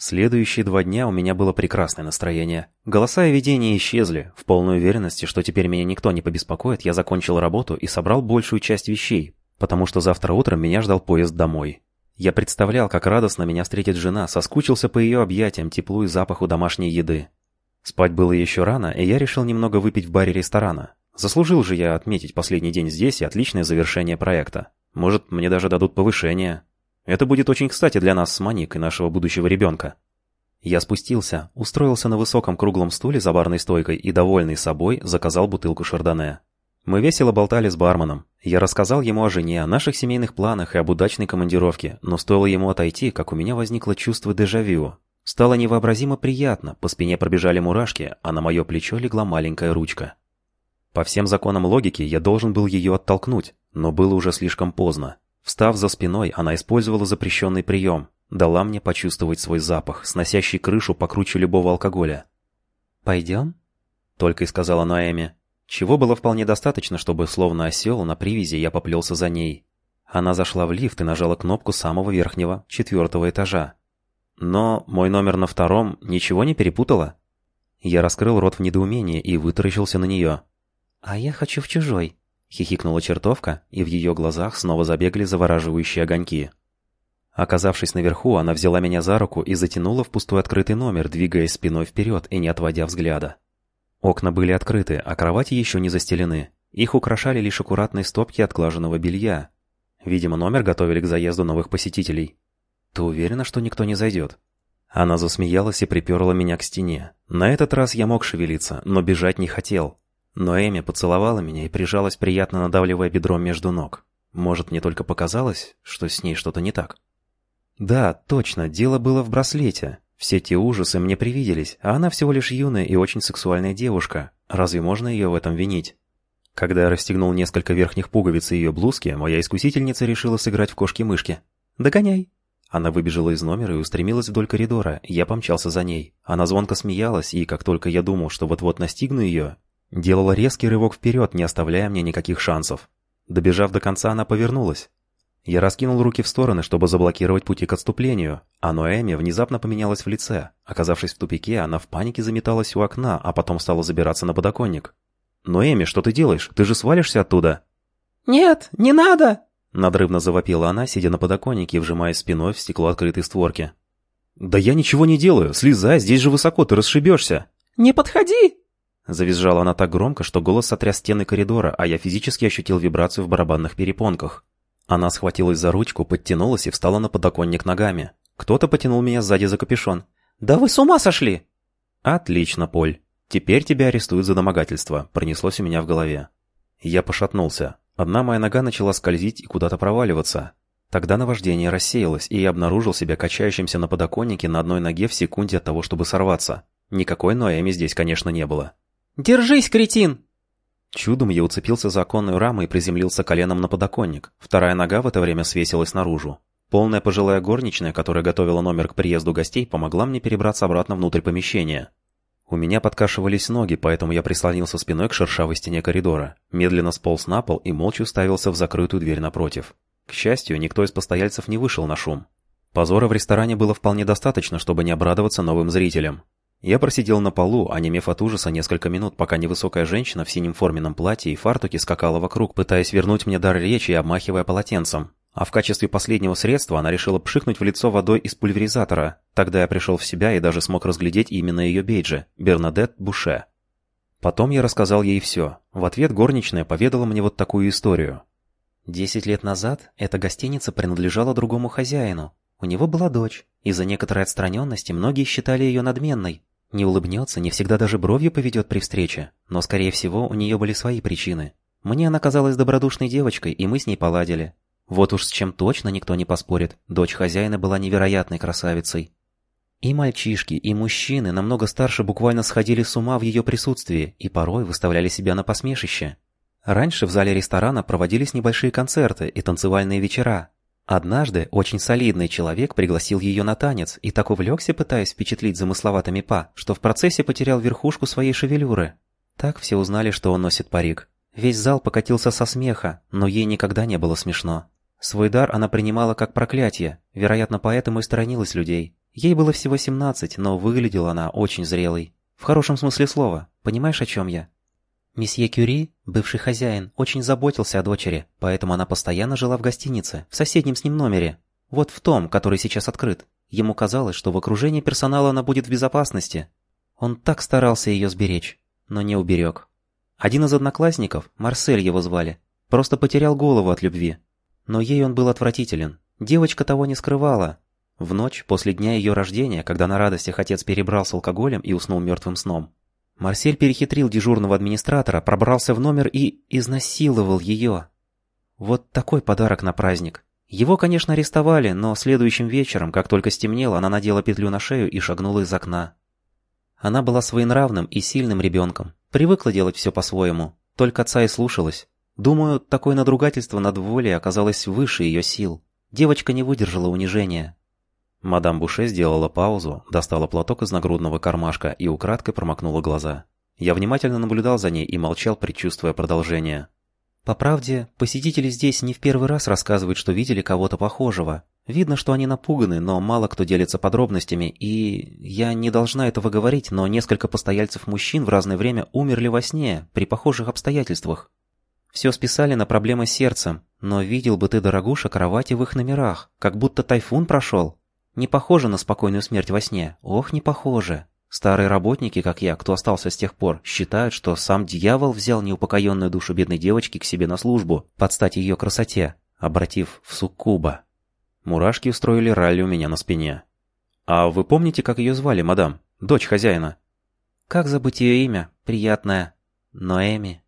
Следующие два дня у меня было прекрасное настроение. Голоса и видения исчезли. В полной уверенности, что теперь меня никто не побеспокоит, я закончил работу и собрал большую часть вещей, потому что завтра утром меня ждал поезд домой. Я представлял, как радостно меня встретит жена, соскучился по ее объятиям, теплу и запаху домашней еды. Спать было еще рано, и я решил немного выпить в баре ресторана. Заслужил же я отметить последний день здесь и отличное завершение проекта. Может, мне даже дадут повышение. Это будет очень кстати для нас с Маник и нашего будущего ребенка. Я спустился, устроился на высоком круглом стуле за барной стойкой и, довольный собой, заказал бутылку шардоне. Мы весело болтали с барменом. Я рассказал ему о жене, о наших семейных планах и об удачной командировке, но стоило ему отойти, как у меня возникло чувство дежавю. Стало невообразимо приятно, по спине пробежали мурашки, а на мое плечо легла маленькая ручка. По всем законам логики я должен был ее оттолкнуть, но было уже слишком поздно. Встав за спиной, она использовала запрещенный прием. Дала мне почувствовать свой запах, сносящий крышу покруче любого алкоголя. «Пойдем?» — только и сказала Наэми. Чего было вполне достаточно, чтобы, словно осел, на привязи я поплелся за ней. Она зашла в лифт и нажала кнопку самого верхнего, четвертого этажа. Но мой номер на втором ничего не перепутала. Я раскрыл рот в недоумении и вытаращился на нее. «А я хочу в чужой», Хихикнула чертовка, и в ее глазах снова забегали завораживающие огоньки. Оказавшись наверху, она взяла меня за руку и затянула в пустой открытый номер, двигаясь спиной вперед и не отводя взгляда. Окна были открыты, а кровати еще не застелены. Их украшали лишь аккуратные стопки отглаженного белья. Видимо, номер готовили к заезду новых посетителей. «Ты уверена, что никто не зайдет?» Она засмеялась и приперла меня к стене. На этот раз я мог шевелиться, но бежать не хотел. Но Эми поцеловала меня и прижалась, приятно надавливая бедром между ног. Может, мне только показалось, что с ней что-то не так? Да, точно, дело было в браслете. Все те ужасы мне привиделись, а она всего лишь юная и очень сексуальная девушка. Разве можно ее в этом винить? Когда я расстегнул несколько верхних пуговиц ее блузки, моя искусительница решила сыграть в кошки-мышки. «Догоняй!» Она выбежала из номера и устремилась вдоль коридора. Я помчался за ней. Она звонко смеялась, и как только я думал, что вот-вот настигну ее, Делала резкий рывок вперед, не оставляя мне никаких шансов. Добежав до конца, она повернулась. Я раскинул руки в стороны, чтобы заблокировать пути к отступлению, а Ноэми внезапно поменялась в лице. Оказавшись в тупике, она в панике заметалась у окна, а потом стала забираться на подоконник. «Ноэми, что ты делаешь? Ты же свалишься оттуда!» «Нет, не надо!» Надрывно завопила она, сидя на подоконнике и вжимаясь спиной в стекло открытой створки. «Да я ничего не делаю! Слезай, здесь же высоко, ты расшибешься!» «Не подходи!» Завизжала она так громко, что голос сотряс стены коридора, а я физически ощутил вибрацию в барабанных перепонках. Она схватилась за ручку, подтянулась и встала на подоконник ногами. Кто-то потянул меня сзади за капюшон. «Да вы с ума сошли!» «Отлично, Поль. Теперь тебя арестуют за домогательство», — пронеслось у меня в голове. Я пошатнулся. Одна моя нога начала скользить и куда-то проваливаться. Тогда наваждение рассеялось, и я обнаружил себя качающимся на подоконнике на одной ноге в секунде от того, чтобы сорваться. Никакой Ноэми здесь, конечно, не было. «Держись, кретин!» Чудом я уцепился за оконную раму и приземлился коленом на подоконник. Вторая нога в это время свесилась наружу. Полная пожилая горничная, которая готовила номер к приезду гостей, помогла мне перебраться обратно внутрь помещения. У меня подкашивались ноги, поэтому я прислонился спиной к шершавой стене коридора, медленно сполз на пол и молча уставился в закрытую дверь напротив. К счастью, никто из постояльцев не вышел на шум. Позора в ресторане было вполне достаточно, чтобы не обрадоваться новым зрителям. Я просидел на полу, онемев от ужаса несколько минут, пока невысокая женщина в синем форменном платье и фартуке скакала вокруг, пытаясь вернуть мне дар речи и обмахивая полотенцем. А в качестве последнего средства она решила пшикнуть в лицо водой из пульверизатора. Тогда я пришел в себя и даже смог разглядеть именно ее бейджи – Бернадет Буше. Потом я рассказал ей все. В ответ горничная поведала мне вот такую историю. Десять лет назад эта гостиница принадлежала другому хозяину. У него была дочь. Из-за некоторой отстраненности многие считали ее надменной, не улыбнется, не всегда даже бровью поведет при встрече, но, скорее всего, у нее были свои причины. Мне она казалась добродушной девочкой, и мы с ней поладили. Вот уж с чем точно никто не поспорит, дочь хозяина была невероятной красавицей. И мальчишки, и мужчины намного старше буквально сходили с ума в ее присутствии и порой выставляли себя на посмешище. Раньше в зале ресторана проводились небольшие концерты и танцевальные вечера, Однажды очень солидный человек пригласил ее на танец и так увлекся, пытаясь впечатлить замысловатыми па, что в процессе потерял верхушку своей шевелюры. Так все узнали, что он носит парик. Весь зал покатился со смеха, но ей никогда не было смешно. Свой дар она принимала как проклятие, вероятно, поэтому и сторонилась людей. Ей было всего 17, но выглядела она очень зрелой. В хорошем смысле слова. Понимаешь, о чем я? Месье Кюри, бывший хозяин, очень заботился о дочери, поэтому она постоянно жила в гостинице, в соседнем с ним номере. Вот в том, который сейчас открыт. Ему казалось, что в окружении персонала она будет в безопасности. Он так старался ее сберечь, но не уберег. Один из одноклассников, Марсель его звали, просто потерял голову от любви. Но ей он был отвратителен. Девочка того не скрывала. В ночь, после дня ее рождения, когда на радостях отец перебрал с алкоголем и уснул мертвым сном, Марсель перехитрил дежурного администратора, пробрался в номер и изнасиловал ее. Вот такой подарок на праздник. Его, конечно, арестовали, но следующим вечером, как только стемнело, она надела петлю на шею и шагнула из окна. Она была своенравным и сильным ребенком, привыкла делать все по-своему, только отца и слушалась. Думаю, такое надругательство над волей оказалось выше ее сил. Девочка не выдержала унижения. Мадам Буше сделала паузу, достала платок из нагрудного кармашка и украдкой промокнула глаза. Я внимательно наблюдал за ней и молчал, предчувствуя продолжение. По правде, посетители здесь не в первый раз рассказывают, что видели кого-то похожего. Видно, что они напуганы, но мало кто делится подробностями, и... Я не должна этого говорить, но несколько постояльцев мужчин в разное время умерли во сне, при похожих обстоятельствах. Все списали на проблемы с сердцем, но видел бы ты, дорогуша, кровати в их номерах, как будто тайфун прошел. Не похоже на спокойную смерть во сне, ох, не похоже. Старые работники, как я, кто остался с тех пор, считают, что сам дьявол взял неупокоенную душу бедной девочки к себе на службу, под стать ее красоте, обратив в суккуба. Мурашки устроили ралли у меня на спине. «А вы помните, как ее звали, мадам? Дочь хозяина?» «Как забыть ее имя? Приятное. Ноэми».